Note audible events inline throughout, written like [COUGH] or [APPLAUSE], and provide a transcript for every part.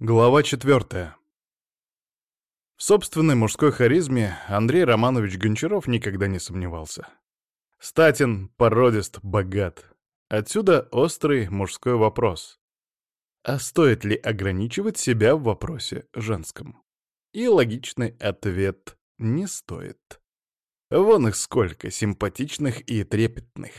Глава четвертая. В собственной мужской харизме Андрей Романович Гончаров никогда не сомневался. Статин, породист, богат. Отсюда острый мужской вопрос. А стоит ли ограничивать себя в вопросе женском? И логичный ответ — не стоит. Вон их сколько, симпатичных и трепетных.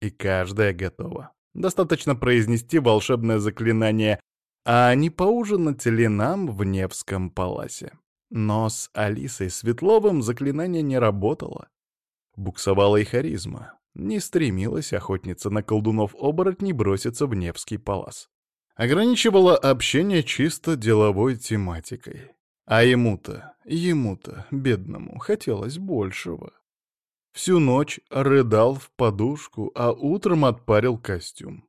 И каждая готова. Достаточно произнести волшебное заклинание а не поужинать ли нам в Невском паласе? Но с Алисой Светловым заклинание не работало. Буксовала и харизма. Не стремилась охотница на колдунов-оборотней броситься в Невский палас. Ограничивала общение чисто деловой тематикой. А ему-то, ему-то, бедному, хотелось большего. Всю ночь рыдал в подушку, а утром отпарил костюм.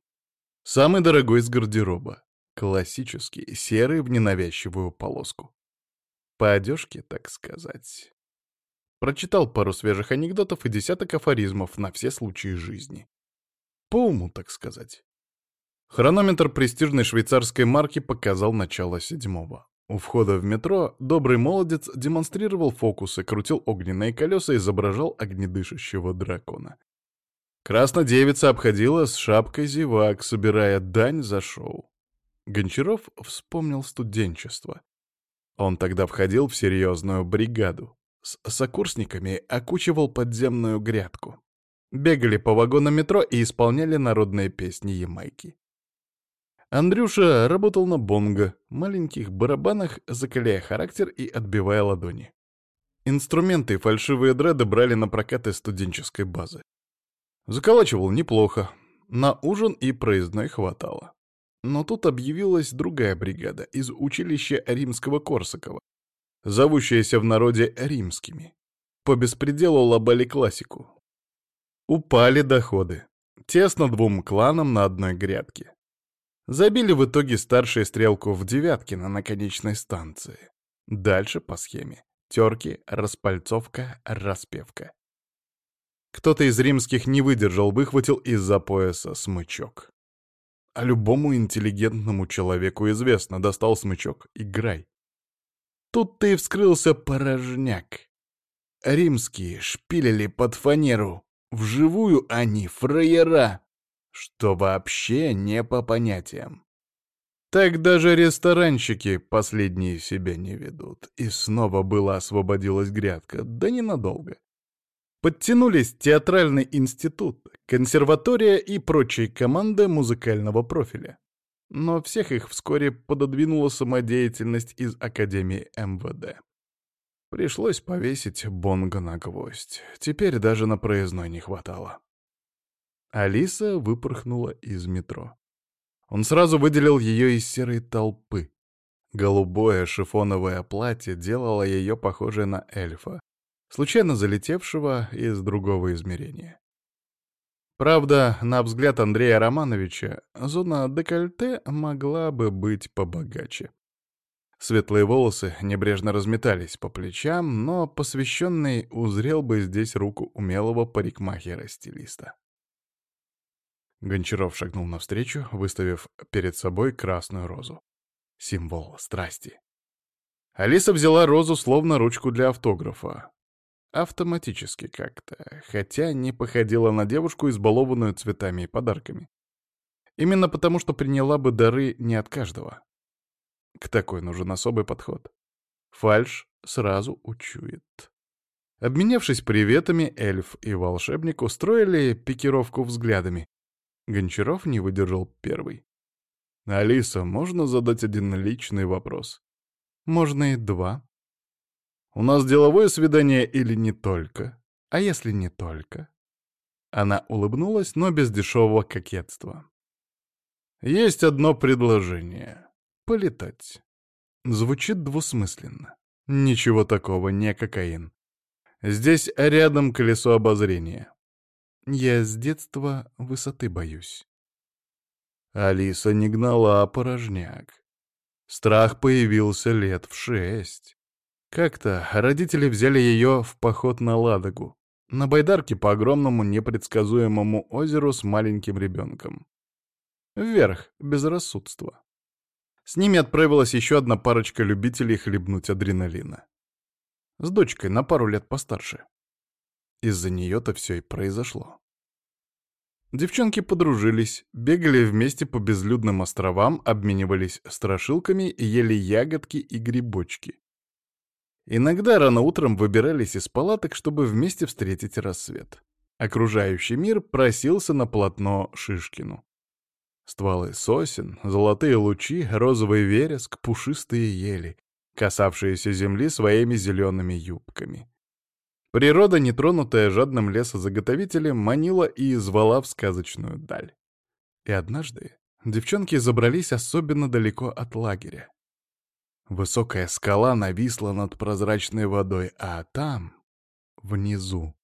Самый дорогой из гардероба. Классический, серый в ненавязчивую полоску. По одежке, так сказать. Прочитал пару свежих анекдотов и десяток афоризмов на все случаи жизни. По уму, так сказать. Хронометр престижной швейцарской марки показал начало седьмого. У входа в метро добрый молодец демонстрировал фокусы, крутил огненные колеса и изображал огнедышащего дракона. Краснодевица обходила с шапкой зевак, собирая дань за шоу. Гончаров вспомнил студенчество. Он тогда входил в серьезную бригаду. С сокурсниками окучивал подземную грядку. Бегали по вагонам метро и исполняли народные песни Ямайки. Андрюша работал на бонго, маленьких барабанах, закаляя характер и отбивая ладони. Инструменты и фальшивые дреды брали на прокат из студенческой базы. Заколачивал неплохо. На ужин и проездной хватало. Но тут объявилась другая бригада из училища римского Корсакова, зовущаяся в народе римскими. По беспределу лобали классику. Упали доходы. Тесно двум кланам на одной грядке. Забили в итоге старшие стрелку в Девяткино на конечной станции. Дальше по схеме. Терки, распальцовка, распевка. Кто-то из римских не выдержал, выхватил из-за пояса смычок. А любому интеллигентному человеку известно, достал смычок, играй. Тут ты вскрылся порожняк. Римские шпилили под фанеру, вживую они фраера, что вообще не по понятиям. Так даже ресторанщики последние себя не ведут. И снова была освободилась грядка, да ненадолго. Подтянулись театральный институт, консерватория и прочие команды музыкального профиля. Но всех их вскоре пододвинула самодеятельность из Академии МВД. Пришлось повесить бонго на гвоздь. Теперь даже на проездной не хватало. Алиса выпорхнула из метро. Он сразу выделил ее из серой толпы. Голубое шифоновое платье делало ее похожей на эльфа, случайно залетевшего из другого измерения. Правда, на взгляд Андрея Романовича, зона декольте могла бы быть побогаче. Светлые волосы небрежно разметались по плечам, но посвященный узрел бы здесь руку умелого парикмахера-стилиста. Гончаров шагнул навстречу, выставив перед собой красную розу. Символ страсти. Алиса взяла розу словно ручку для автографа. Автоматически как-то, хотя не походила на девушку, избалованную цветами и подарками. Именно потому, что приняла бы дары не от каждого. К такой нужен особый подход. Фальш сразу учует. Обменявшись приветами, эльф и волшебник устроили пикировку взглядами. Гончаров не выдержал первый. «Алиса, можно задать один личный вопрос?» «Можно и два», у нас деловое свидание или не только? А если не только? Она улыбнулась, но без дешевого кокетства. Есть одно предложение. Полетать. Звучит двусмысленно. Ничего такого, не кокаин. Здесь рядом колесо обозрения. Я с детства высоты боюсь. Алиса не гнала порожняк. Страх появился лет в шесть. Как-то родители взяли ее в поход на Ладогу, на байдарке по огромному непредсказуемому озеру с маленьким ребенком. Вверх, безрассудство. С ними отправилась еще одна парочка любителей хлебнуть адреналина. С дочкой на пару лет постарше. Из-за нее-то все и произошло. Девчонки подружились, бегали вместе по безлюдным островам, обменивались страшилками ели ягодки и грибочки. Иногда рано утром выбирались из палаток, чтобы вместе встретить рассвет. Окружающий мир просился на полотно Шишкину. Стволы сосен, золотые лучи, розовый вереск, пушистые ели, касавшиеся земли своими зелеными юбками. Природа, нетронутая жадным лесозаготовителем, манила и звала в сказочную даль. И однажды девчонки забрались особенно далеко от лагеря. Высокая скала нависла над прозрачной водой, а там, внизу,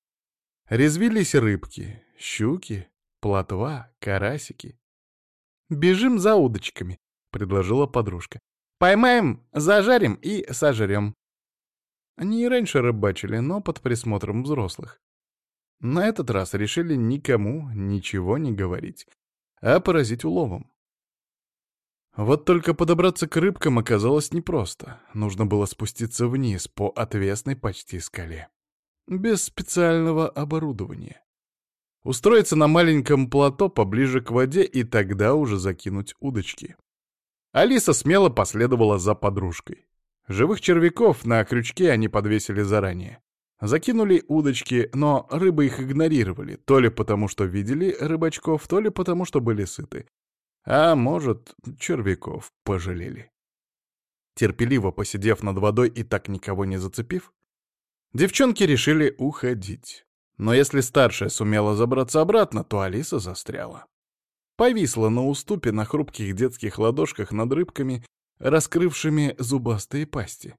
резвились рыбки, щуки, плотва, карасики. «Бежим за удочками», — предложила подружка. «Поймаем, зажарим и сожрем». Они и раньше рыбачили, но под присмотром взрослых. На этот раз решили никому ничего не говорить, а поразить уловом. Вот только подобраться к рыбкам оказалось непросто. Нужно было спуститься вниз по отвесной почти скале. Без специального оборудования. Устроиться на маленьком плато поближе к воде и тогда уже закинуть удочки. Алиса смело последовала за подружкой. Живых червяков на крючке они подвесили заранее. Закинули удочки, но рыбы их игнорировали, то ли потому, что видели рыбачков, то ли потому, что были сыты. А может, червяков пожалели. Терпеливо посидев над водой и так никого не зацепив, девчонки решили уходить. Но если старшая сумела забраться обратно, то Алиса застряла. Повисла на уступе на хрупких детских ладошках над рыбками раскрывшими зубастые пасти.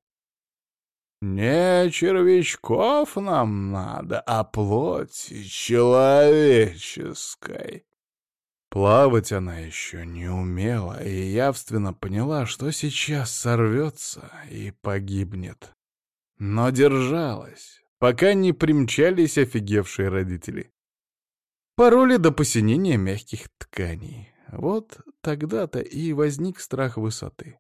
«Не червячков нам надо, а плоти человеческой». Плавать она еще не умела и явственно поняла, что сейчас сорвется и погибнет. Но держалась, пока не примчались офигевшие родители. Пароли до посинения мягких тканей. Вот тогда-то и возник страх высоты.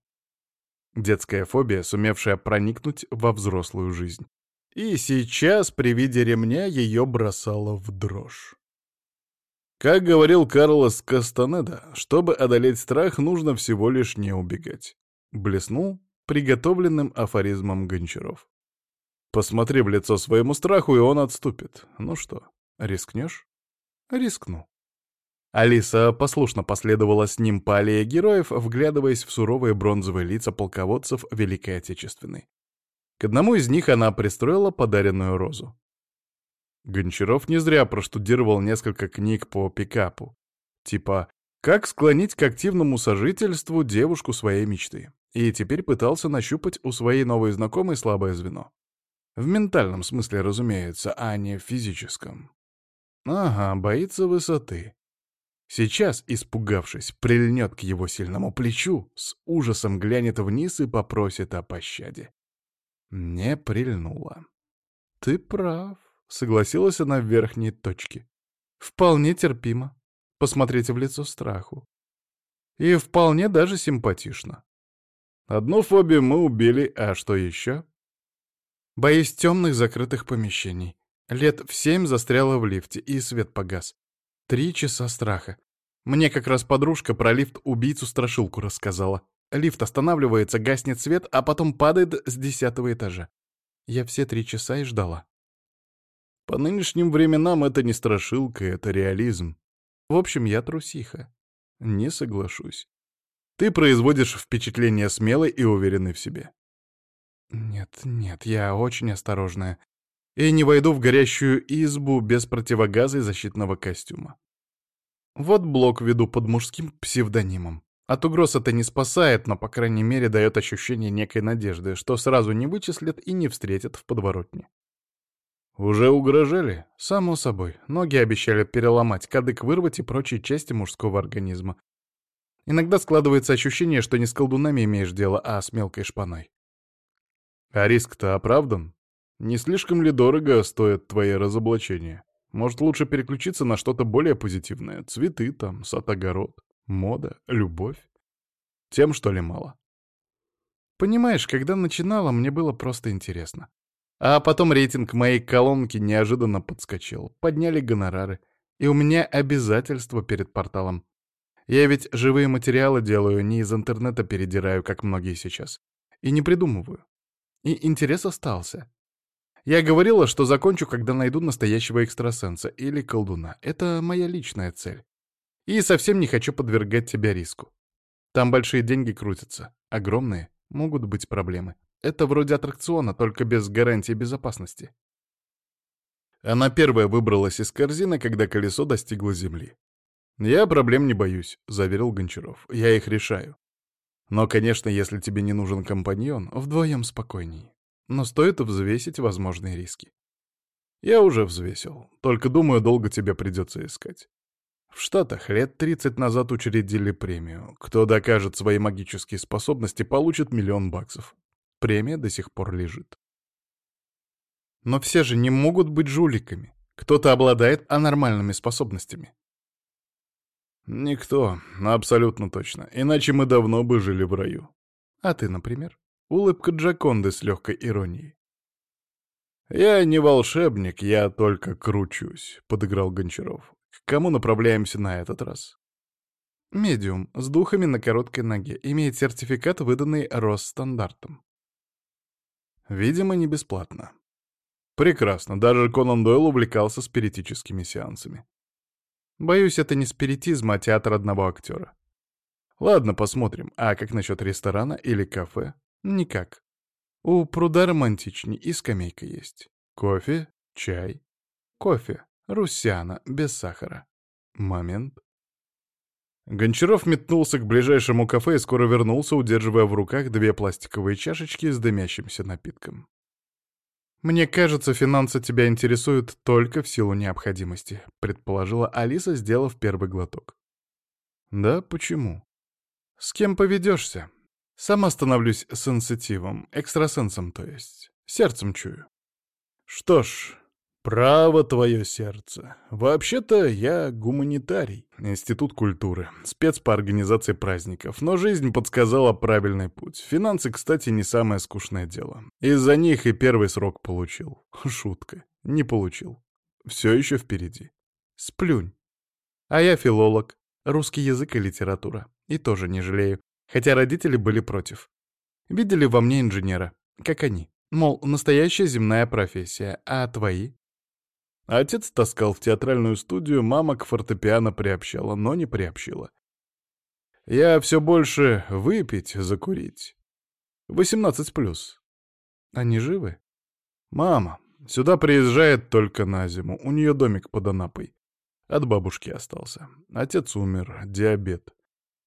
Детская фобия, сумевшая проникнуть во взрослую жизнь. И сейчас при виде ремня ее бросало в дрожь. Как говорил Карлос Кастанеда, чтобы одолеть страх, нужно всего лишь не убегать. Блеснул приготовленным афоризмом Гончаров. Посмотри в лицо своему страху, и он отступит. Ну что, рискнешь? Рискну. Алиса послушно последовала с ним по аллее героев, вглядываясь в суровые бронзовые лица полководцев Великой Отечественной. К одному из них она пристроила подаренную розу. Гончаров не зря проштудировал несколько книг по пикапу. Типа «Как склонить к активному сожительству девушку своей мечты». И теперь пытался нащупать у своей новой знакомой слабое звено. В ментальном смысле, разумеется, а не в физическом. Ага, боится высоты. Сейчас, испугавшись, прильнет к его сильному плечу, с ужасом глянет вниз и попросит о пощаде. Не прильнула. «Ты прав», — согласилась она в верхней точке. «Вполне терпимо. Посмотрите в лицо страху. И вполне даже симпатично. Одну фобию мы убили, а что еще?» Боюсь темных закрытых помещений. Лет в семь застряла в лифте, и свет погас. Три часа страха. Мне как раз подружка про лифт-убийцу-страшилку рассказала. Лифт останавливается, гаснет свет, а потом падает с десятого этажа. Я все три часа и ждала. По нынешним временам это не страшилка, это реализм. В общем, я трусиха. Не соглашусь. Ты производишь впечатление смелой и уверенной в себе. Нет, нет, я очень осторожная и не войду в горящую избу без противогаза и защитного костюма. Вот блок веду под мужским псевдонимом. От угроз это не спасает, но, по крайней мере, дает ощущение некой надежды, что сразу не вычислят и не встретят в подворотне. Уже угрожали? Само собой. Ноги обещали переломать, кадык вырвать и прочие части мужского организма. Иногда складывается ощущение, что не с колдунами имеешь дело, а с мелкой шпаной. А риск-то оправдан? Не слишком ли дорого стоят твои разоблачения? Может, лучше переключиться на что-то более позитивное? Цветы там, сад-огород, мода, любовь? Тем, что ли, мало? Понимаешь, когда начинала, мне было просто интересно. А потом рейтинг моей колонки неожиданно подскочил, подняли гонорары, и у меня обязательства перед порталом. Я ведь живые материалы делаю, не из интернета передираю, как многие сейчас. И не придумываю. И интерес остался. Я говорила, что закончу, когда найду настоящего экстрасенса или колдуна. Это моя личная цель. И совсем не хочу подвергать тебя риску. Там большие деньги крутятся, огромные, могут быть проблемы. Это вроде аттракциона, только без гарантии безопасности. Она первая выбралась из корзины, когда колесо достигло земли. «Я проблем не боюсь», — заверил Гончаров. «Я их решаю. Но, конечно, если тебе не нужен компаньон, вдвоем спокойней. Но стоит взвесить возможные риски. Я уже взвесил, только думаю, долго тебе придется искать. В Штатах лет 30 назад учредили премию. Кто докажет свои магические способности, получит миллион баксов. Премия до сих пор лежит. Но все же не могут быть жуликами. Кто-то обладает анормальными способностями. Никто, абсолютно точно. Иначе мы давно бы жили в раю. А ты, например? Улыбка Джаконды с легкой иронией. «Я не волшебник, я только кручусь», — подыграл Гончаров. К кому направляемся на этот раз? Медиум с духами на короткой ноге имеет сертификат, выданный Росстандартом. Видимо, не бесплатно. Прекрасно, даже Конан Дойл увлекался спиритическими сеансами. Боюсь, это не спиритизм, а театр одного актера. Ладно, посмотрим. А как насчет ресторана или кафе? Никак. У пруда романтичней и скамейка есть. Кофе, чай, кофе. Русяна, без сахара. Момент. Гончаров метнулся к ближайшему кафе и скоро вернулся, удерживая в руках две пластиковые чашечки с дымящимся напитком. «Мне кажется, финансы тебя интересуют только в силу необходимости», — предположила Алиса, сделав первый глоток. «Да, почему?» «С кем поведешься? Сама становлюсь сенситивом, экстрасенсом, то есть. Сердцем чую». «Что ж, «Право твое сердце. Вообще-то я гуманитарий, институт культуры, спец по организации праздников, но жизнь подсказала правильный путь. Финансы, кстати, не самое скучное дело. Из-за них и первый срок получил. [LAUGHS] Шутка. Не получил. Все еще впереди. Сплюнь. А я филолог, русский язык и литература. И тоже не жалею, хотя родители были против. Видели во мне инженера, как они. Мол, настоящая земная профессия, а твои? Отец таскал в театральную студию, мама к фортепиано приобщала, но не приобщила. Я все больше выпить, закурить. 18 плюс. Они живы? Мама. Сюда приезжает только на зиму. У нее домик под Анапой. От бабушки остался. Отец умер, диабет.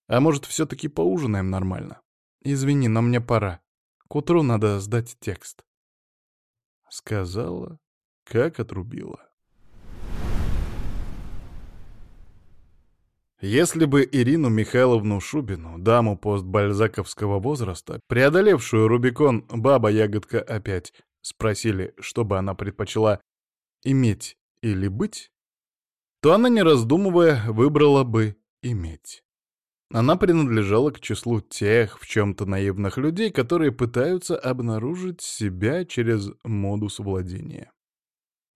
А может, все-таки поужинаем нормально? Извини, но мне пора. К утру надо сдать текст. Сказала, как отрубила. Если бы Ирину Михайловну Шубину, даму постбальзаковского возраста, преодолевшую Рубикон «Баба-ягодка опять», спросили, что бы она предпочла иметь или быть, то она, не раздумывая, выбрала бы иметь. Она принадлежала к числу тех в чем-то наивных людей, которые пытаются обнаружить себя через модус владения.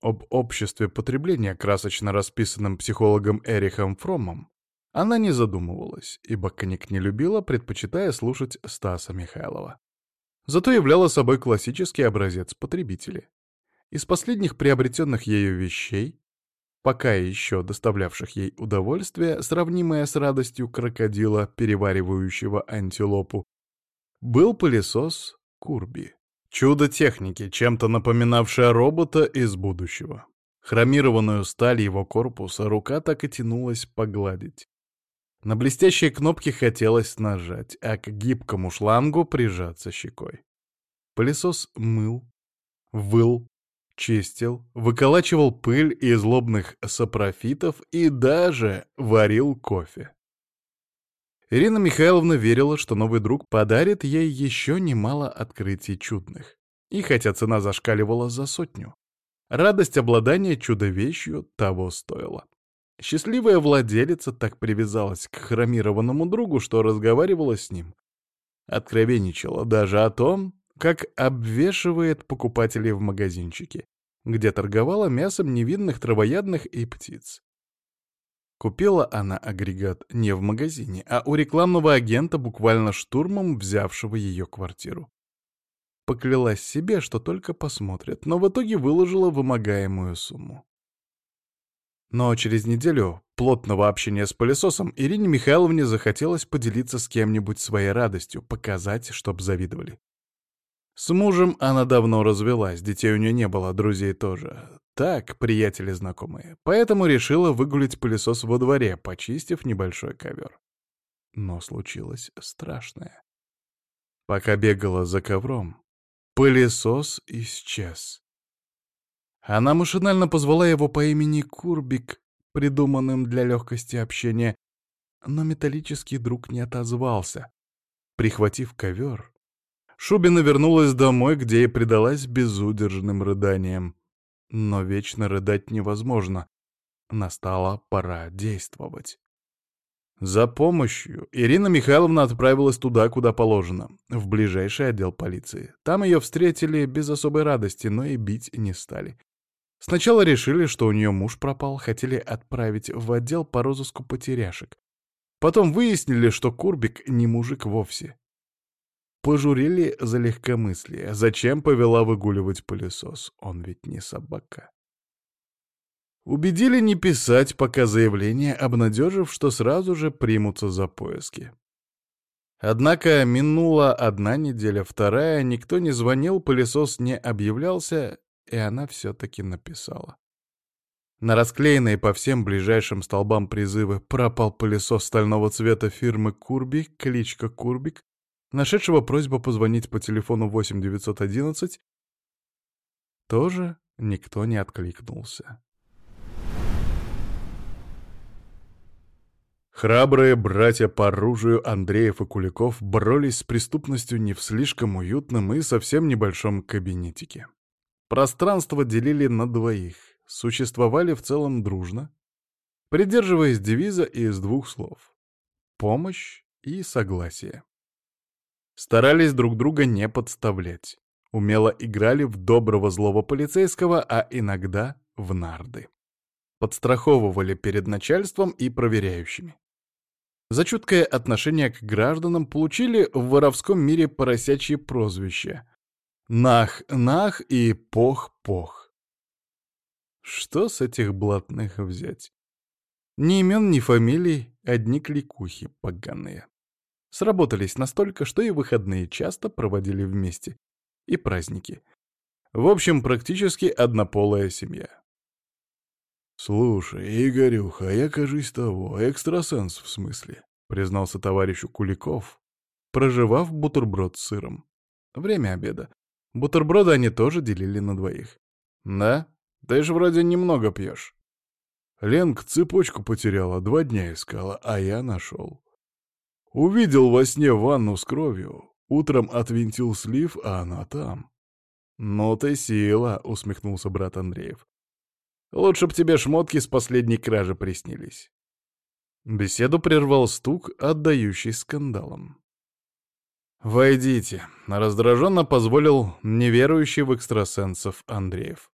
Об обществе потребления, красочно расписанном психологом Эрихом Фромом, она не задумывалась, ибо книг не любила, предпочитая слушать Стаса Михайлова. Зато являла собой классический образец потребителя. Из последних приобретенных ею вещей, пока еще доставлявших ей удовольствие, сравнимое с радостью крокодила, переваривающего антилопу, был пылесос Курби. Чудо техники, чем-то напоминавшее робота из будущего. Хромированную сталь его корпуса рука так и тянулась погладить. На блестящие кнопки хотелось нажать, а к гибкому шлангу прижаться щекой. Пылесос мыл, выл, чистил, выколачивал пыль из лобных сапрофитов и даже варил кофе. Ирина Михайловна верила, что новый друг подарит ей еще немало открытий чудных. И хотя цена зашкаливала за сотню, радость обладания чудо-вещью того стоила. Счастливая владелица так привязалась к хромированному другу, что разговаривала с ним. Откровенничала даже о том, как обвешивает покупателей в магазинчике, где торговала мясом невинных травоядных и птиц. Купила она агрегат не в магазине, а у рекламного агента, буквально штурмом взявшего ее квартиру. Поклялась себе, что только посмотрит, но в итоге выложила вымогаемую сумму. Но через неделю плотного общения с пылесосом Ирине Михайловне захотелось поделиться с кем-нибудь своей радостью, показать, чтоб завидовали. С мужем она давно развелась, детей у нее не было, друзей тоже. Так, приятели знакомые. Поэтому решила выгулить пылесос во дворе, почистив небольшой ковер. Но случилось страшное. Пока бегала за ковром, пылесос исчез. Она машинально позвала его по имени Курбик, придуманным для легкости общения, но металлический друг не отозвался. Прихватив ковер, Шубина вернулась домой, где и предалась безудержным рыданиям. Но вечно рыдать невозможно. Настала пора действовать. За помощью Ирина Михайловна отправилась туда, куда положено, в ближайший отдел полиции. Там ее встретили без особой радости, но и бить не стали. Сначала решили, что у нее муж пропал, хотели отправить в отдел по розыску потеряшек. Потом выяснили, что Курбик не мужик вовсе. Пожурили за легкомыслие. Зачем повела выгуливать пылесос? Он ведь не собака. Убедили не писать пока заявление, обнадежив, что сразу же примутся за поиски. Однако минула одна неделя, вторая, никто не звонил, пылесос не объявлялся, и она все-таки написала. На расклеенные по всем ближайшим столбам призывы «Пропал пылесос стального цвета фирмы Курби, кличка Курбик», нашедшего просьбу позвонить по телефону 8911, тоже никто не откликнулся. Храбрые братья по оружию Андреев и Куликов боролись с преступностью не в слишком уютном и совсем небольшом кабинетике. Пространство делили на двоих, существовали в целом дружно, придерживаясь девиза из двух слов — помощь и согласие. Старались друг друга не подставлять. Умело играли в доброго злого полицейского, а иногда в нарды. Подстраховывали перед начальством и проверяющими. За чуткое отношение к гражданам получили в воровском мире поросячье прозвище «Нах-нах» и «Пох-пох». Что с этих блатных взять? Ни имен, ни фамилий, одни кликухи поганые. Сработались настолько, что и выходные часто проводили вместе. И праздники. В общем, практически однополая семья. «Слушай, Игорюха, я, кажись, того, экстрасенс в смысле», — признался товарищу Куликов, проживав бутерброд с сыром. Время обеда. Бутерброды они тоже делили на двоих. «Да? Ты же вроде немного пьешь». Ленка цепочку потеряла, два дня искала, а я нашел. Увидел во сне ванну с кровью. Утром отвинтил слив, а она там. «Ну ты сила», — усмехнулся брат Андреев. «Лучше б тебе шмотки с последней кражи приснились». Беседу прервал стук, отдающий скандалом. «Войдите», — раздраженно позволил неверующий в экстрасенсов Андреев.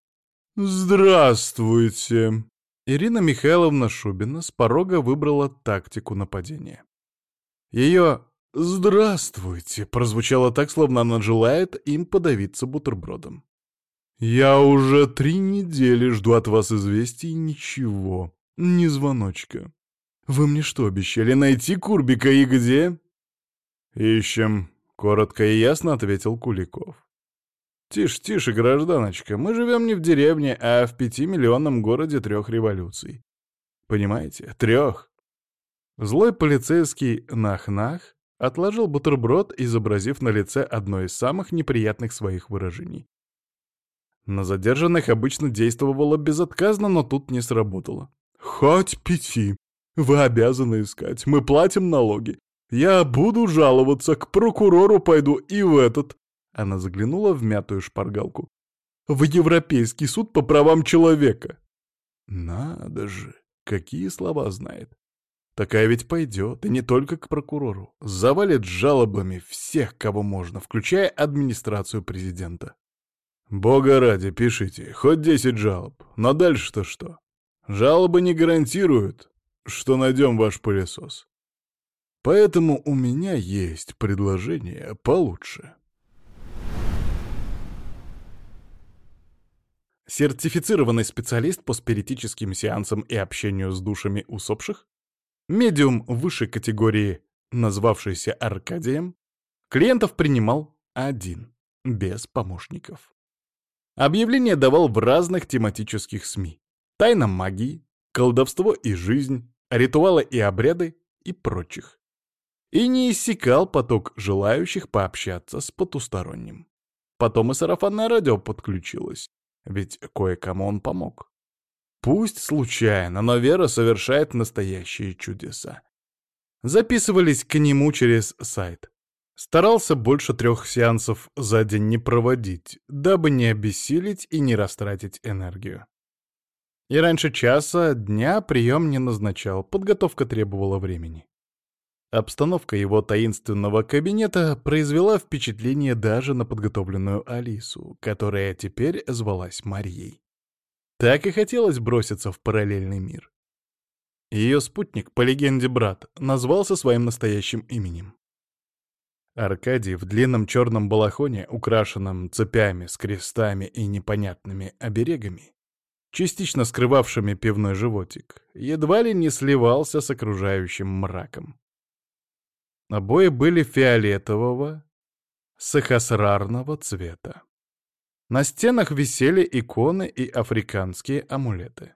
«Здравствуйте!» Ирина Михайловна Шубина с порога выбрала тактику нападения. Ее «Здравствуйте» прозвучало так, словно она желает им подавиться бутербродом. «Я уже три недели жду от вас известий, ничего, ни звоночка. Вы мне что, обещали найти Курбика и где?» «Ищем», — коротко и ясно ответил Куликов. «Тише, тише, гражданочка, мы живем не в деревне, а в пятимиллионном городе трех революций. Понимаете? Трех. Злой полицейский Нах-Нах отложил бутерброд, изобразив на лице одно из самых неприятных своих выражений. На задержанных обычно действовало безотказно, но тут не сработало. «Хоть пяти. Вы обязаны искать. Мы платим налоги. Я буду жаловаться, к прокурору пойду и в этот...» Она заглянула в мятую шпаргалку. «В Европейский суд по правам человека». «Надо же, какие слова знает. Такая ведь пойдет, и не только к прокурору. Завалит жалобами всех, кого можно, включая администрацию президента. Бога ради, пишите, хоть десять жалоб, но дальше-то что? Жалобы не гарантируют, что найдем ваш пылесос. Поэтому у меня есть предложение получше. Сертифицированный специалист по спиритическим сеансам и общению с душами усопших? Медиум высшей категории, назвавшийся Аркадием, клиентов принимал один, без помощников. Объявление давал в разных тематических СМИ. Тайна магии, колдовство и жизнь, ритуалы и обряды и прочих. И не иссякал поток желающих пообщаться с потусторонним. Потом и сарафанное радио подключилось, ведь кое-кому он помог. Пусть случайно, но Вера совершает настоящие чудеса. Записывались к нему через сайт. Старался больше трех сеансов за день не проводить, дабы не обессилить и не растратить энергию. И раньше часа дня прием не назначал, подготовка требовала времени. Обстановка его таинственного кабинета произвела впечатление даже на подготовленную Алису, которая теперь звалась Марией. Так и хотелось броситься в параллельный мир. Ее спутник, по легенде брат, назвался своим настоящим именем. Аркадий в длинном черном балахоне, украшенном цепями с крестами и непонятными оберегами, частично скрывавшими пивной животик, едва ли не сливался с окружающим мраком. Обои были фиолетового, сахасрарного цвета. На стенах висели иконы и африканские амулеты.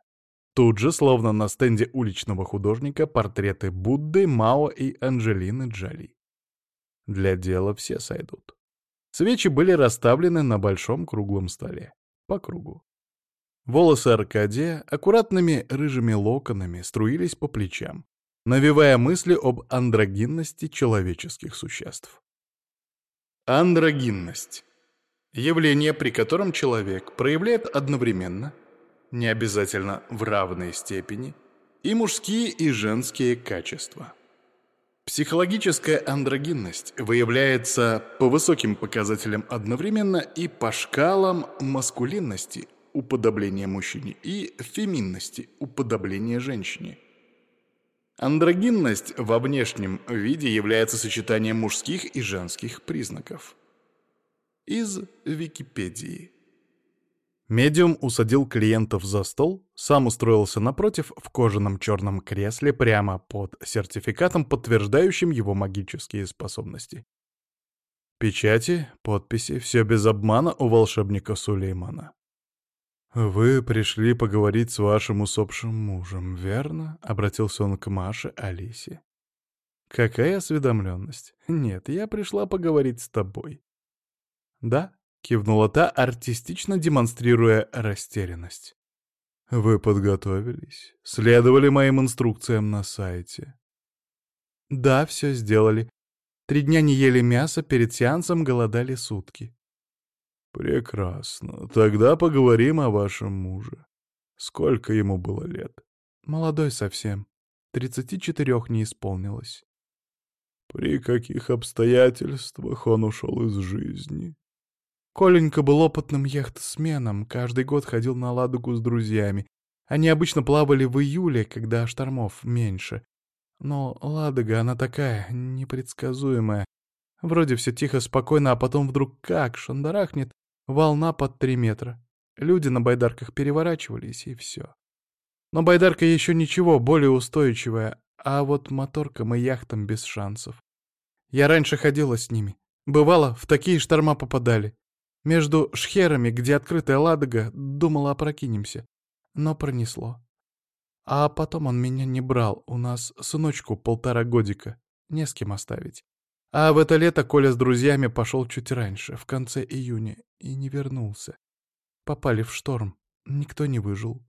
Тут же, словно на стенде уличного художника, портреты Будды, Мао и Анджелины Джоли. Для дела все сойдут. Свечи были расставлены на большом круглом столе. По кругу. Волосы Аркадия аккуратными рыжими локонами струились по плечам, навевая мысли об андрогинности человеческих существ. Андрогинность Явление, при котором человек проявляет одновременно, не обязательно в равной степени, и мужские, и женские качества. Психологическая андрогинность выявляется по высоким показателям одновременно и по шкалам маскулинности – уподобления мужчине и феминности – уподобления женщине. Андрогинность во внешнем виде является сочетанием мужских и женских признаков – из Википедии. Медиум усадил клиентов за стол, сам устроился напротив в кожаном черном кресле прямо под сертификатом, подтверждающим его магические способности. Печати, подписи, все без обмана у волшебника Сулеймана. «Вы пришли поговорить с вашим усопшим мужем, верно?» — обратился он к Маше Алисе. «Какая осведомленность? Нет, я пришла поговорить с тобой. «Да», — кивнула та, артистично демонстрируя растерянность. «Вы подготовились? Следовали моим инструкциям на сайте?» «Да, все сделали. Три дня не ели мясо, перед сеансом голодали сутки». «Прекрасно. Тогда поговорим о вашем муже. Сколько ему было лет?» «Молодой совсем. Тридцати четырех не исполнилось». «При каких обстоятельствах он ушел из жизни?» Коленька был опытным яхтсменом, каждый год ходил на Ладогу с друзьями. Они обычно плавали в июле, когда штормов меньше. Но Ладога, она такая, непредсказуемая. Вроде все тихо, спокойно, а потом вдруг как шандарахнет, волна под три метра. Люди на байдарках переворачивались, и все. Но байдарка еще ничего, более устойчивая, а вот моторкам и яхтам без шансов. Я раньше ходила с ними. Бывало, в такие шторма попадали. Между шхерами, где открытая ладога, думала, опрокинемся. Но пронесло. А потом он меня не брал, у нас сыночку полтора годика, не с кем оставить. А в это лето Коля с друзьями пошел чуть раньше, в конце июня, и не вернулся. Попали в шторм, никто не выжил.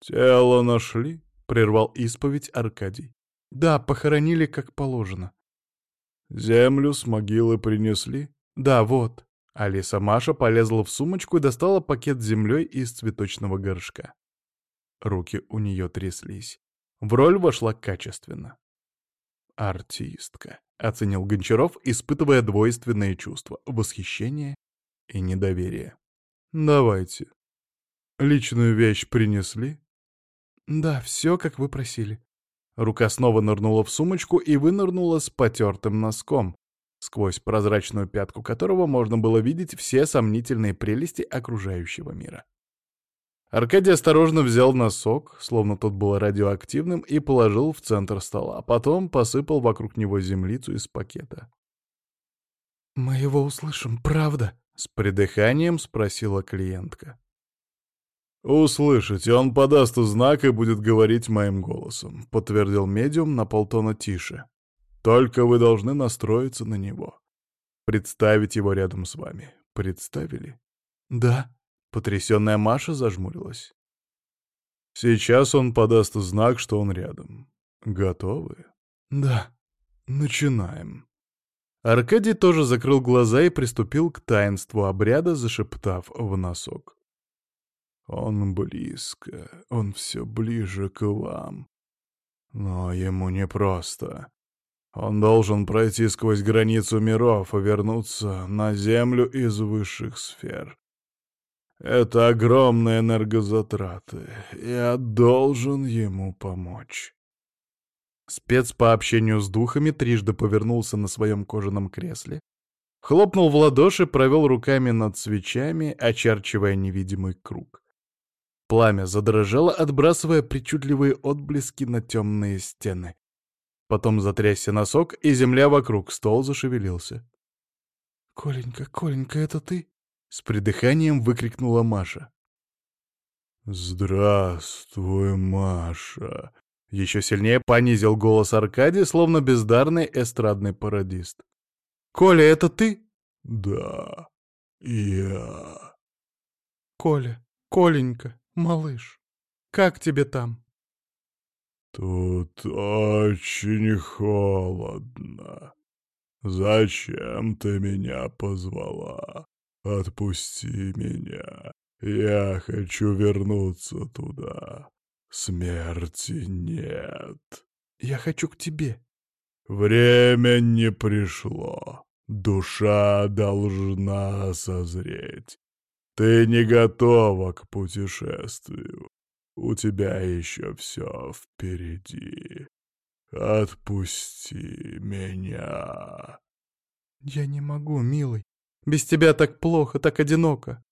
«Тело нашли?» — прервал исповедь Аркадий. «Да, похоронили как положено». «Землю с могилы принесли?» «Да, вот». Алиса Маша полезла в сумочку и достала пакет с землей из цветочного горшка. Руки у нее тряслись. В роль вошла качественно. «Артистка», — оценил Гончаров, испытывая двойственные чувства — восхищение и недоверие. «Давайте. Личную вещь принесли?» «Да, все, как вы просили». Рука снова нырнула в сумочку и вынырнула с потертым носком, сквозь прозрачную пятку которого можно было видеть все сомнительные прелести окружающего мира. Аркадий осторожно взял носок, словно тот был радиоактивным, и положил в центр стола, а потом посыпал вокруг него землицу из пакета. «Мы его услышим, правда?» — с придыханием спросила клиентка. «Услышите, он подаст знак и будет говорить моим голосом», — подтвердил медиум на полтона тише. «Только вы должны настроиться на него. Представить его рядом с вами. Представили?» «Да», Потрясённая Маша зажмурилась. Сейчас он подаст знак, что он рядом. Готовы? Да. Начинаем. Аркадий тоже закрыл глаза и приступил к таинству обряда, зашептав в носок. Он близко, он все ближе к вам. Но ему непросто. Он должен пройти сквозь границу миров и вернуться на Землю из высших сфер. Это огромные энергозатраты. Я должен ему помочь. Спец по общению с духами трижды повернулся на своем кожаном кресле, хлопнул в ладоши, провел руками над свечами, очерчивая невидимый круг. Пламя задрожало, отбрасывая причудливые отблески на темные стены. Потом затрясся носок, и земля вокруг, стол зашевелился. «Коленька, Коленька, это ты?» С придыханием выкрикнула Маша. «Здравствуй, Маша!» Еще сильнее понизил голос Аркадий, словно бездарный эстрадный пародист. «Коля, это ты?» «Да, я». «Коля, Коленька, малыш, как тебе там?» «Тут очень холодно. Зачем ты меня позвала?» «Отпусти меня. Я хочу вернуться туда. Смерти нет». «Я хочу к тебе». «Время не пришло. Душа должна созреть. Ты не готова к путешествию. У тебя еще все впереди. Отпусти меня». «Я не могу, милый. Без тебя так плохо, так одиноко.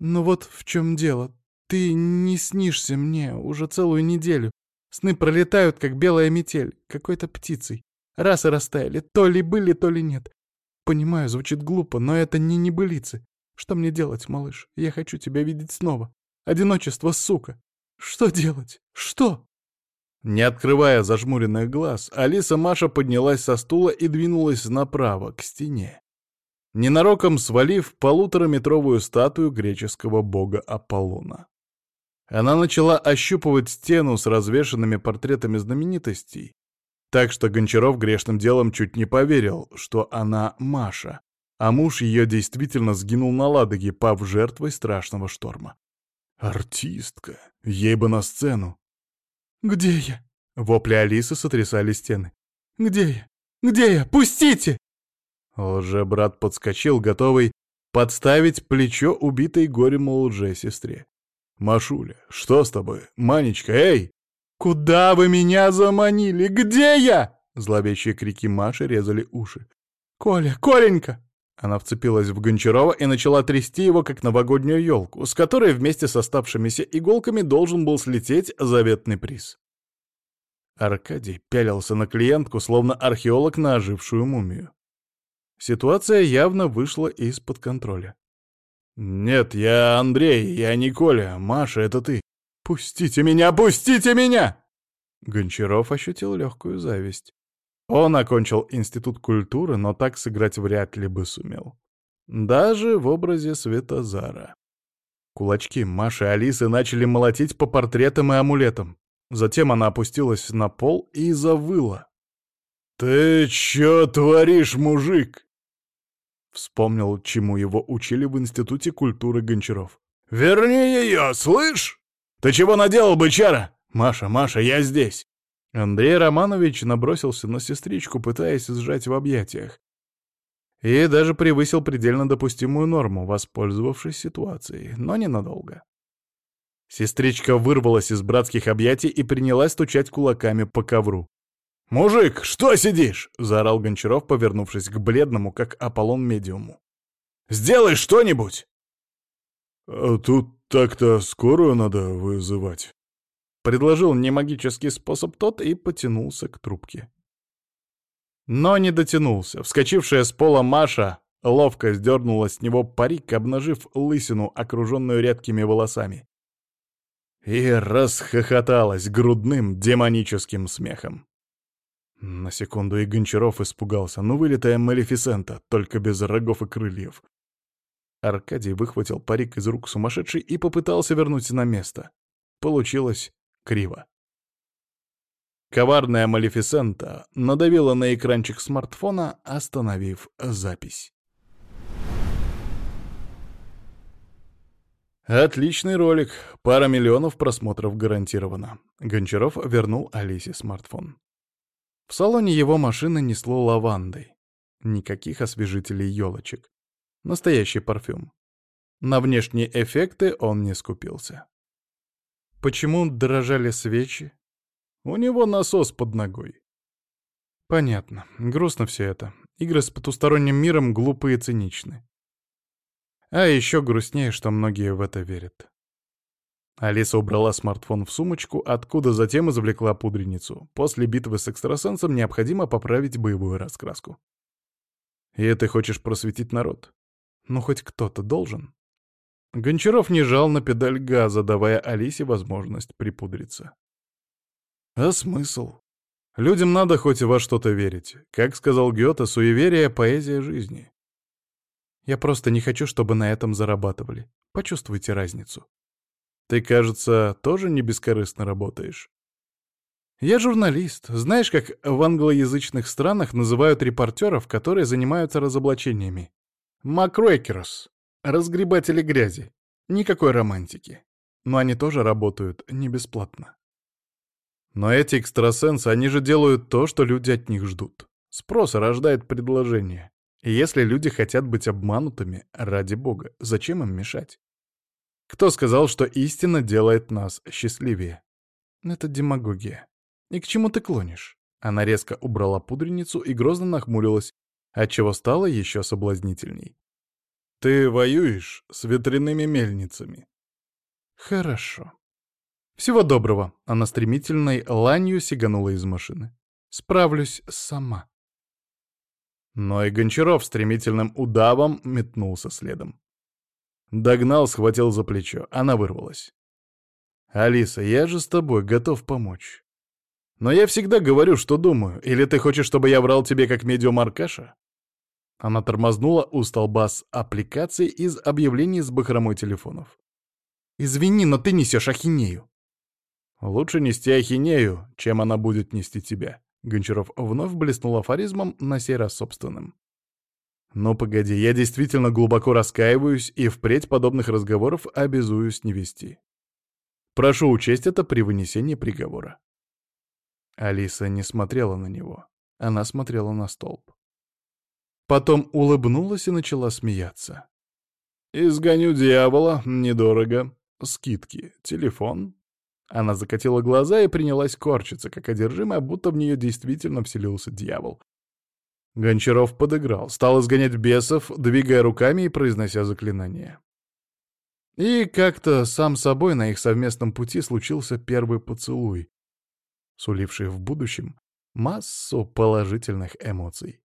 Но вот в чем дело. Ты не снишься мне уже целую неделю. Сны пролетают, как белая метель, какой-то птицей. Раз и растаяли, то ли были, то ли нет. Понимаю, звучит глупо, но это не небылицы. Что мне делать, малыш? Я хочу тебя видеть снова. Одиночество, сука. Что делать? Что? Не открывая зажмуренных глаз, Алиса Маша поднялась со стула и двинулась направо, к стене ненароком свалив полутораметровую статую греческого бога Аполлона. Она начала ощупывать стену с развешанными портретами знаменитостей, так что Гончаров грешным делом чуть не поверил, что она Маша, а муж ее действительно сгинул на Ладоге, пав жертвой страшного шторма. Артистка, ей бы на сцену. «Где я?» — вопли Алисы сотрясали стены. «Где я? Где я? Пустите!» Лже-брат подскочил, готовый подставить плечо убитой горем лже-сестре. «Машуля, что с тобой? Манечка, эй!» «Куда вы меня заманили? Где я?» Зловещие крики Маши резали уши. «Коля, Коленька!» Она вцепилась в Гончарова и начала трясти его, как новогоднюю елку, с которой вместе с оставшимися иголками должен был слететь заветный приз. Аркадий пялился на клиентку, словно археолог на ожившую мумию. Ситуация явно вышла из-под контроля. «Нет, я Андрей, я не Коля. Маша, это ты. Пустите меня, пустите меня!» Гончаров ощутил легкую зависть. Он окончил институт культуры, но так сыграть вряд ли бы сумел. Даже в образе Светозара. Кулачки Маши и Алисы начали молотить по портретам и амулетам. Затем она опустилась на пол и завыла. «Ты чё творишь, мужик?» Вспомнил, чему его учили в Институте культуры Гончаров. «Верни ее, слышь!» «Ты чего наделал, бычара? Маша, Маша, я здесь!» Андрей Романович набросился на сестричку, пытаясь сжать в объятиях. И даже превысил предельно допустимую норму, воспользовавшись ситуацией, но ненадолго. Сестричка вырвалась из братских объятий и принялась стучать кулаками по ковру. «Мужик, что сидишь?» — заорал Гончаров, повернувшись к бледному, как Аполлон медиуму. «Сделай что-нибудь!» «А тут так-то скорую надо вызывать», — предложил немагический способ тот и потянулся к трубке. Но не дотянулся. Вскочившая с пола Маша ловко сдернула с него парик, обнажив лысину, окруженную редкими волосами и расхохоталась грудным демоническим смехом. На секунду и Гончаров испугался. Ну, вылитая Малефисента, только без рогов и крыльев. Аркадий выхватил парик из рук сумасшедшей и попытался вернуть на место. Получилось криво. Коварная Малефисента надавила на экранчик смартфона, остановив запись. Отличный ролик. Пара миллионов просмотров гарантировано. Гончаров вернул Алисе смартфон. В салоне его машины несло лавандой. Никаких освежителей елочек. Настоящий парфюм. На внешние эффекты он не скупился. Почему дрожали свечи? У него насос под ногой. Понятно. Грустно все это. Игры с потусторонним миром глупые и циничны. А еще грустнее, что многие в это верят. Алиса убрала смартфон в сумочку, откуда затем извлекла пудреницу. После битвы с экстрасенсом необходимо поправить боевую раскраску. И ты хочешь просветить народ? Ну, хоть кто-то должен. Гончаров не жал на педаль газа, давая Алисе возможность припудриться. А смысл? Людям надо хоть во что-то верить. Как сказал Гёте, суеверие — поэзия жизни. Я просто не хочу, чтобы на этом зарабатывали. Почувствуйте разницу. Ты, кажется, тоже не бескорыстно работаешь. Я журналист. Знаешь, как в англоязычных странах называют репортеров, которые занимаются разоблачениями? Макрекерс. Разгребатели грязи. Никакой романтики. Но они тоже работают не бесплатно. Но эти экстрасенсы, они же делают то, что люди от них ждут. Спрос рождает предложение. И если люди хотят быть обманутыми, ради бога, зачем им мешать? Кто сказал, что истина делает нас счастливее? Это демагогия. И к чему ты клонишь? Она резко убрала пудреницу и грозно нахмурилась, отчего стало еще соблазнительней. Ты воюешь с ветряными мельницами. Хорошо. Всего доброго. Она стремительной ланью сиганула из машины. Справлюсь сама. Но и Гончаров стремительным удавом метнулся следом. Догнал, схватил за плечо. Она вырвалась. «Алиса, я же с тобой, готов помочь. Но я всегда говорю, что думаю. Или ты хочешь, чтобы я врал тебе как медиум Аркаша?» Она тормознула у столба с аппликацией из объявлений с бахромой телефонов. «Извини, но ты несешь ахинею». «Лучше нести ахинею, чем она будет нести тебя», Гончаров вновь блеснул афоризмом, на сей раз собственным. «Но погоди, я действительно глубоко раскаиваюсь и впредь подобных разговоров обязуюсь не вести. Прошу учесть это при вынесении приговора». Алиса не смотрела на него. Она смотрела на столб. Потом улыбнулась и начала смеяться. «Изгоню дьявола, недорого. Скидки. Телефон. Она закатила глаза и принялась корчиться, как одержимая, будто в нее действительно вселился дьявол. Гончаров подыграл, стал изгонять бесов, двигая руками и произнося заклинания. И как-то сам собой на их совместном пути случился первый поцелуй, суливший в будущем массу положительных эмоций.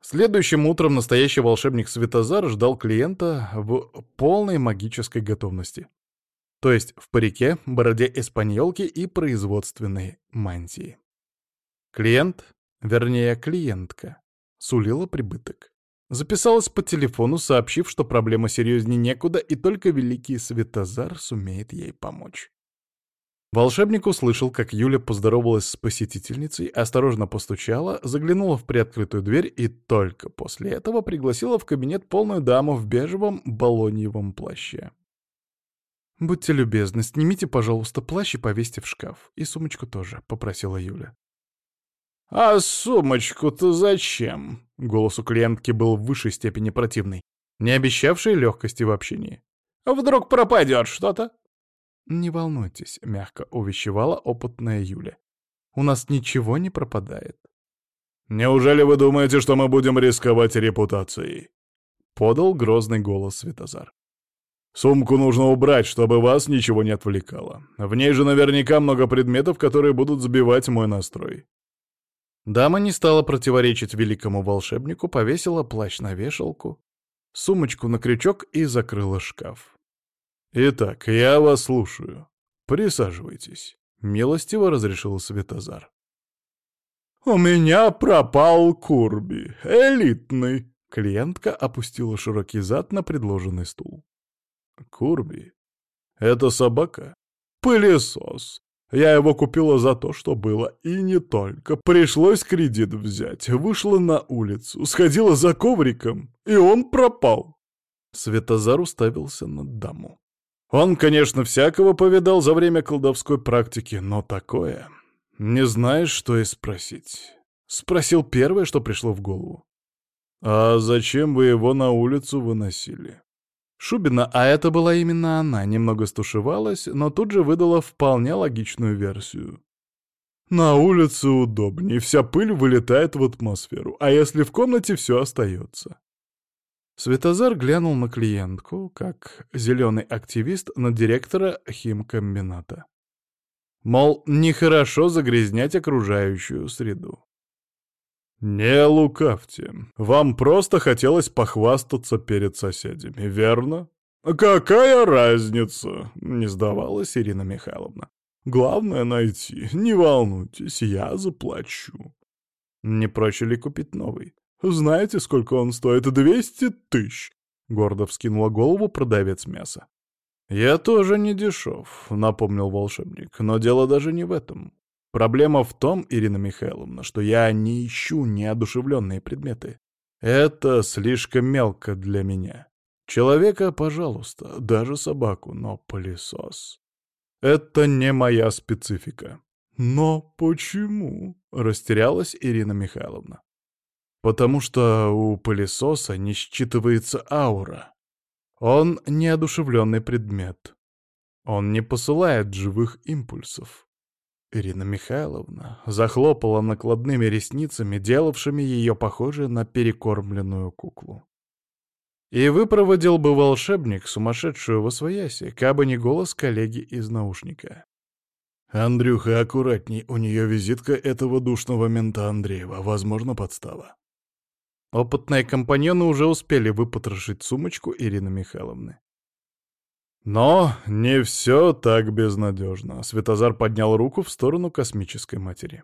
Следующим утром настоящий волшебник Светозар ждал клиента в полной магической готовности. То есть в парике, бороде эспаньолки и производственной мантии. Клиент, вернее клиентка, сулила прибыток. Записалась по телефону, сообщив, что проблема серьезнее некуда, и только великий Светозар сумеет ей помочь. Волшебник услышал, как Юля поздоровалась с посетительницей, осторожно постучала, заглянула в приоткрытую дверь и только после этого пригласила в кабинет полную даму в бежевом балоньевом плаще. «Будьте любезны, снимите, пожалуйста, плащ и повесьте в шкаф. И сумочку тоже», — попросила Юля. «А сумочку-то зачем?» — голос у клиентки был в высшей степени противный, не обещавший легкости в общении. «Вдруг пропадет что-то?» «Не волнуйтесь», — мягко увещевала опытная Юля. «У нас ничего не пропадает». «Неужели вы думаете, что мы будем рисковать репутацией?» — подал грозный голос Светозар. «Сумку нужно убрать, чтобы вас ничего не отвлекало. В ней же наверняка много предметов, которые будут сбивать мой настрой». Дама не стала противоречить великому волшебнику, повесила плащ на вешалку, сумочку на крючок и закрыла шкаф. «Итак, я вас слушаю. Присаживайтесь», — милостиво разрешил Светозар. «У меня пропал Курби, элитный», — клиентка опустила широкий зад на предложенный стул. «Курби? Это собака?» «Пылесос. Я его купила за то, что было, и не только. Пришлось кредит взять, вышла на улицу, сходила за ковриком, и он пропал». Светозар уставился на даму. Он, конечно, всякого повидал за время колдовской практики, но такое... Не знаешь, что и спросить. Спросил первое, что пришло в голову. «А зачем вы его на улицу выносили?» Шубина, а это была именно она, немного стушевалась, но тут же выдала вполне логичную версию. «На улице удобнее, вся пыль вылетает в атмосферу, а если в комнате все остается?» Светозар глянул на клиентку, как зеленый активист на директора химкомбината. Мол, нехорошо загрязнять окружающую среду. «Не лукавьте. Вам просто хотелось похвастаться перед соседями, верно?» «Какая разница?» — не сдавалась Ирина Михайловна. «Главное найти. Не волнуйтесь, я заплачу». «Не проще ли купить новый?» «Знаете, сколько он стоит? Двести тысяч!» — гордо вскинула голову продавец мяса. «Я тоже не дешев», — напомнил волшебник, — «но дело даже не в этом. Проблема в том, Ирина Михайловна, что я не ищу неодушевленные предметы. Это слишком мелко для меня. Человека, пожалуйста, даже собаку, но пылесос. Это не моя специфика». «Но почему?» — растерялась Ирина Михайловна. Потому что у пылесоса не считывается аура. Он неодушевленный предмет. Он не посылает живых импульсов. Ирина Михайловна захлопала накладными ресницами, делавшими ее похожей на перекормленную куклу. И выпроводил бы волшебник сумасшедшую во свояси, кабы не голос коллеги из наушника. «Андрюха, аккуратней, у нее визитка этого душного мента Андреева, возможно, подстава». Опытные компаньоны уже успели выпотрошить сумочку Ирины Михайловны. Но не все так безнадежно. Светозар поднял руку в сторону космической матери.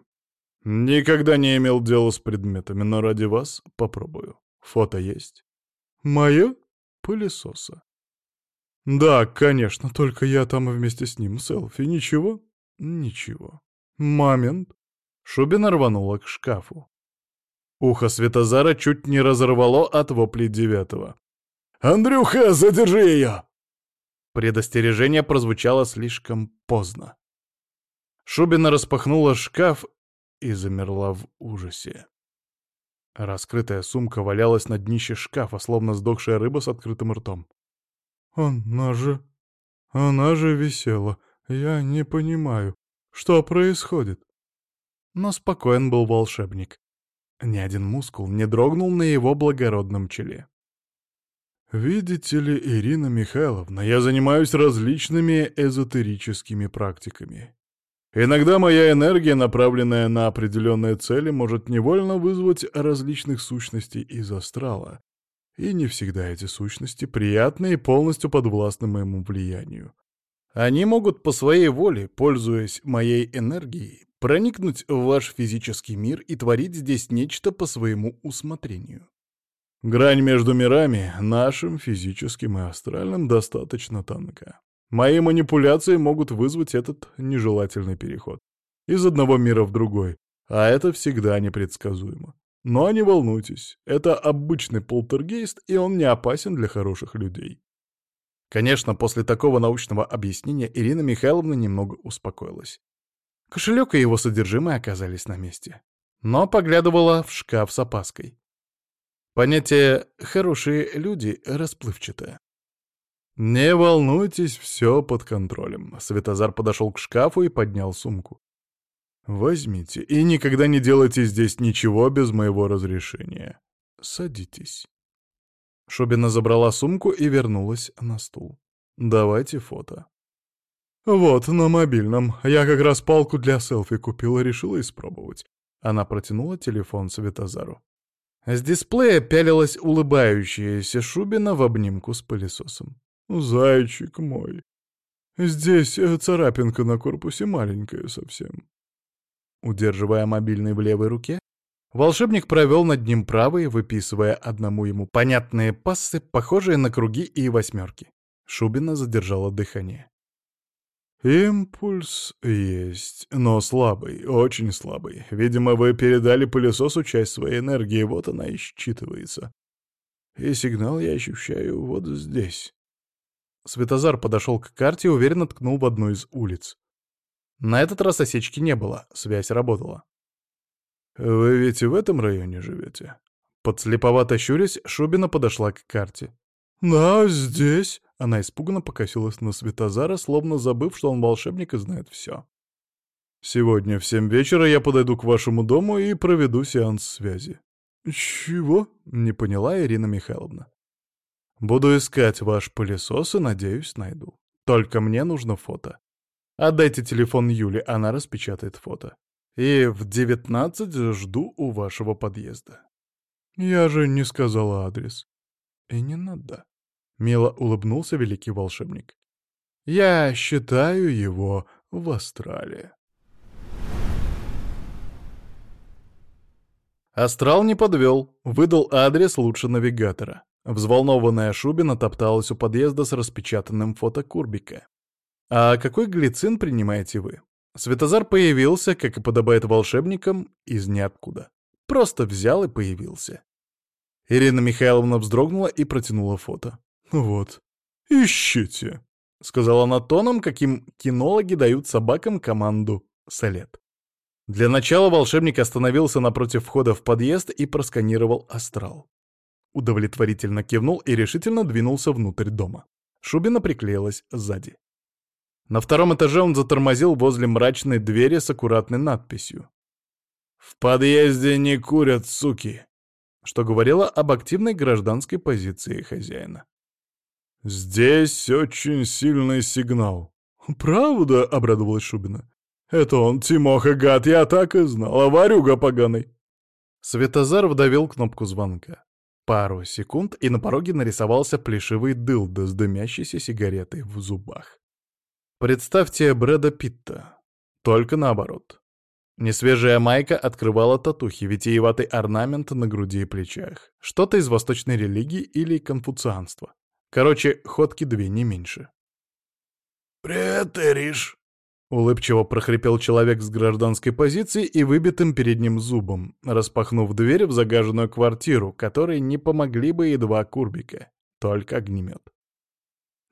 Никогда не имел дела с предметами, но ради вас попробую. Фото есть? Мое? Пылесоса. Да, конечно, только я там вместе с ним. Селфи. Ничего? Ничего. Момент. Шубина рванула к шкафу. Ухо Светозара чуть не разорвало от воплей девятого. «Андрюха, задержи ее!» Предостережение прозвучало слишком поздно. Шубина распахнула шкаф и замерла в ужасе. Раскрытая сумка валялась на днище шкафа, словно сдохшая рыба с открытым ртом. «Она же... она же висела. Я не понимаю, что происходит?» Но спокоен был волшебник. Ни один мускул не дрогнул на его благородном челе. «Видите ли, Ирина Михайловна, я занимаюсь различными эзотерическими практиками. Иногда моя энергия, направленная на определенные цели, может невольно вызвать различных сущностей из астрала. И не всегда эти сущности приятны и полностью подвластны моему влиянию. Они могут по своей воле, пользуясь моей энергией, проникнуть в ваш физический мир и творить здесь нечто по своему усмотрению. Грань между мирами, нашим, физическим и астральным, достаточно тонка. Мои манипуляции могут вызвать этот нежелательный переход. Из одного мира в другой. А это всегда непредсказуемо. Но не волнуйтесь, это обычный полтергейст, и он не опасен для хороших людей. Конечно, после такого научного объяснения Ирина Михайловна немного успокоилась. Кошелек и его содержимое оказались на месте. Но поглядывала в шкаф с опаской. Понятие «хорошие люди» расплывчатое. «Не волнуйтесь, все под контролем». Светозар подошел к шкафу и поднял сумку. «Возьмите, и никогда не делайте здесь ничего без моего разрешения. Садитесь». Шубина забрала сумку и вернулась на стул. «Давайте фото». «Вот, на мобильном. Я как раз палку для селфи купила, решила испробовать». Она протянула телефон Светозару. С дисплея пялилась улыбающаяся Шубина в обнимку с пылесосом. «Зайчик мой, здесь э, царапинка на корпусе маленькая совсем». Удерживая мобильный в левой руке, волшебник провел над ним правой, выписывая одному ему понятные пассы, похожие на круги и восьмерки. Шубина задержала дыхание. «Импульс есть, но слабый, очень слабый. Видимо, вы передали пылесосу часть своей энергии, вот она и считывается. И сигнал я ощущаю вот здесь». Светозар подошел к карте и уверенно ткнул в одну из улиц. На этот раз осечки не было, связь работала. «Вы ведь в этом районе живете?» Подслеповато щурясь, Шубина подошла к карте. «Да, здесь», она испуганно покосилась на Светозара, словно забыв, что он волшебник и знает все. «Сегодня в семь вечера я подойду к вашему дому и проведу сеанс связи». «Чего?» — не поняла Ирина Михайловна. «Буду искать ваш пылесос и, надеюсь, найду. Только мне нужно фото. Отдайте телефон Юле, она распечатает фото. И в девятнадцать жду у вашего подъезда». «Я же не сказала адрес». «И не надо». Мило улыбнулся великий волшебник. «Я считаю его в астрале». Астрал не подвел, выдал адрес лучше навигатора. Взволнованная Шубина топталась у подъезда с распечатанным фото Курбика. «А какой глицин принимаете вы?» Светозар появился, как и подобает волшебникам, из ниоткуда. Просто взял и появился. Ирина Михайловна вздрогнула и протянула фото. «Вот, ищите», — сказала она тоном, каким кинологи дают собакам команду «Салет». Для начала волшебник остановился напротив входа в подъезд и просканировал астрал. Удовлетворительно кивнул и решительно двинулся внутрь дома. Шубина приклеилась сзади. На втором этаже он затормозил возле мрачной двери с аккуратной надписью. «В подъезде не курят, суки», что говорило об активной гражданской позиции хозяина. «Здесь очень сильный сигнал». «Правда?» — обрадовалась Шубина. «Это он, Тимоха, гад, я так и знал, аварюга поганый». Светозар вдавил кнопку звонка. Пару секунд, и на пороге нарисовался плешивый дылда с дымящейся сигаретой в зубах. Представьте Брэда Питта. Только наоборот. Несвежая майка открывала татухи, витиеватый орнамент на груди и плечах. Что-то из восточной религии или конфуцианства. Короче, ходки две, не меньше. «Привет, Эриш!» — улыбчиво прохрипел человек с гражданской позиции и выбитым перед ним зубом, распахнув дверь в загаженную квартиру, которой не помогли бы и два курбика, только огнемет.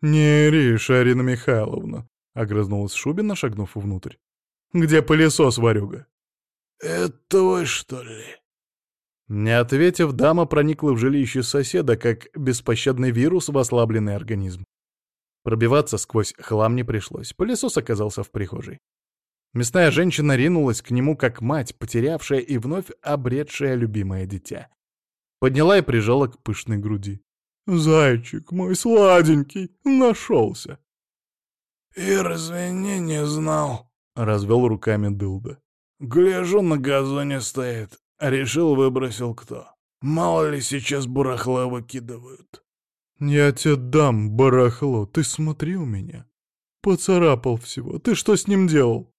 «Не Эриш, Арина Михайловна!» — огрызнулась Шубина, шагнув внутрь. «Где пылесос, варюга?» «Это твой, что ли?» Не ответив, дама проникла в жилище соседа, как беспощадный вирус в ослабленный организм. Пробиваться сквозь хлам не пришлось, пылесос оказался в прихожей. Мясная женщина ринулась к нему, как мать, потерявшая и вновь обретшая любимое дитя. Подняла и прижала к пышной груди. «Зайчик мой сладенький, нашелся!» «И развини не знал», — развел руками Дылда. «Гляжу, на газоне стоит, Решил, выбросил кто. Мало ли сейчас барахла выкидывают. Я тебе дам барахло, ты смотри у меня. Поцарапал всего. Ты что с ним делал?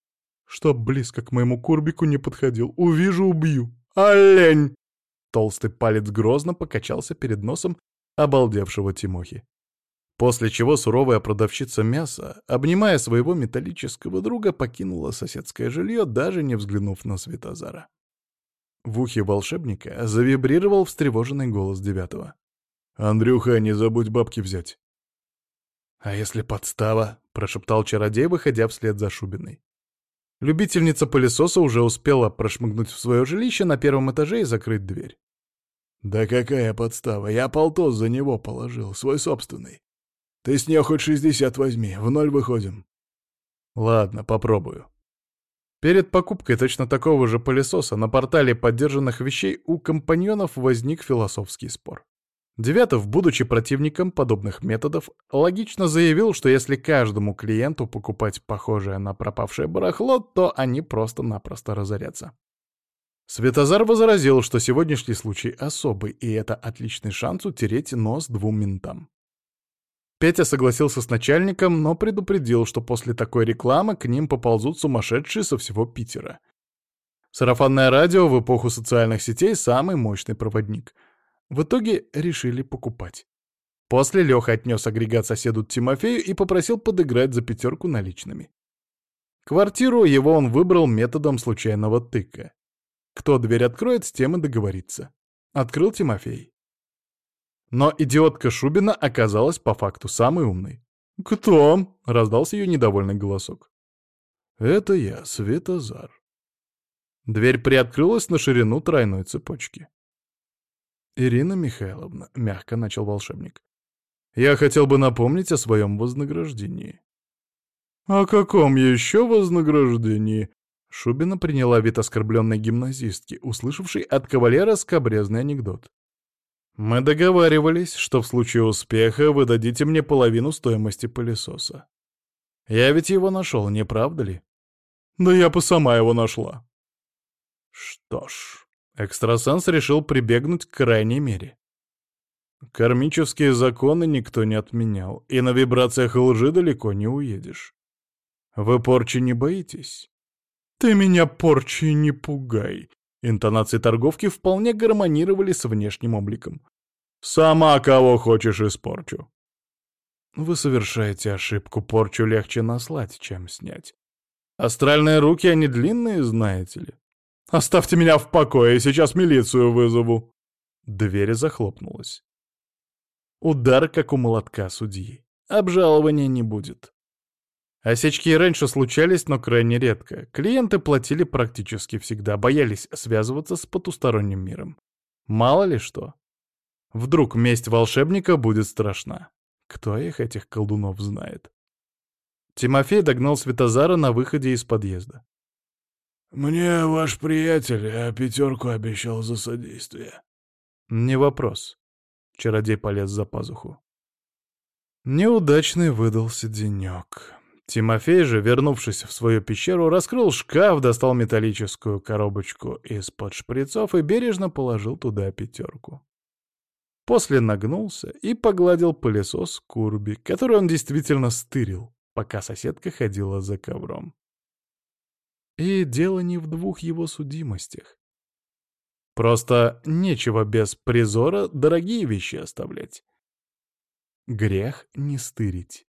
Чтоб близко к моему курбику не подходил. Увижу, убью. Олень! Толстый палец грозно покачался перед носом обалдевшего Тимохи. После чего суровая продавщица мяса, обнимая своего металлического друга, покинула соседское жилье, даже не взглянув на Светозара. В ухе волшебника завибрировал встревоженный голос девятого. «Андрюха, не забудь бабки взять». «А если подстава?» — прошептал чародей, выходя вслед за Шубиной. Любительница пылесоса уже успела прошмыгнуть в свое жилище на первом этаже и закрыть дверь. «Да какая подстава? Я полтос за него положил, свой собственный. Ты с нее хоть шестьдесят возьми, в ноль выходим». «Ладно, попробую». Перед покупкой точно такого же пылесоса на портале поддержанных вещей у компаньонов возник философский спор. Девятов, будучи противником подобных методов, логично заявил, что если каждому клиенту покупать похожее на пропавшее барахло, то они просто-напросто разорятся. Светозар возразил, что сегодняшний случай особый, и это отличный шанс утереть нос двум ментам. Петя согласился с начальником, но предупредил, что после такой рекламы к ним поползут сумасшедшие со всего Питера. Сарафанное радио в эпоху социальных сетей — самый мощный проводник — в итоге решили покупать. После Леха отнес агрегат соседу Тимофею и попросил подыграть за пятерку наличными. Квартиру его он выбрал методом случайного тыка. Кто дверь откроет, с тем и договорится. Открыл Тимофей. Но идиотка Шубина оказалась по факту самой умной. «Кто?» — раздался ее недовольный голосок. «Это я, Светозар». Дверь приоткрылась на ширину тройной цепочки. «Ирина Михайловна», — мягко начал волшебник, — «я хотел бы напомнить о своем вознаграждении». «О каком еще вознаграждении?» Шубина приняла вид оскорбленной гимназистки, услышавшей от кавалера скобрезный анекдот. «Мы договаривались, что в случае успеха вы дадите мне половину стоимости пылесоса. Я ведь его нашел, не правда ли?» «Да я бы сама его нашла». «Что ж...» Экстрасенс решил прибегнуть к крайней мере. Кармические законы никто не отменял, и на вибрациях лжи далеко не уедешь. Вы порчи не боитесь? Ты меня порчи не пугай. Интонации торговки вполне гармонировали с внешним обликом. Сама кого хочешь испорчу. Вы совершаете ошибку, порчу легче наслать, чем снять. Астральные руки, они длинные, знаете ли. Оставьте меня в покое, сейчас милицию вызову!» Дверь захлопнулась. Удар, как у молотка судьи. Обжалования не будет. Осечки и раньше случались, но крайне редко. Клиенты платили практически всегда, боялись связываться с потусторонним миром. Мало ли что. Вдруг месть волшебника будет страшна. Кто их, этих колдунов, знает? Тимофей догнал Светозара на выходе из подъезда. «Мне ваш приятель а пятерку обещал за содействие». «Не вопрос». Чародей полез за пазуху. Неудачный выдался денек. Тимофей же, вернувшись в свою пещеру, раскрыл шкаф, достал металлическую коробочку из-под шприцов и бережно положил туда пятерку. После нагнулся и погладил пылесос Курби, который он действительно стырил, пока соседка ходила за ковром. И дело не в двух его судимостях. Просто нечего без призора дорогие вещи оставлять. Грех не стырить.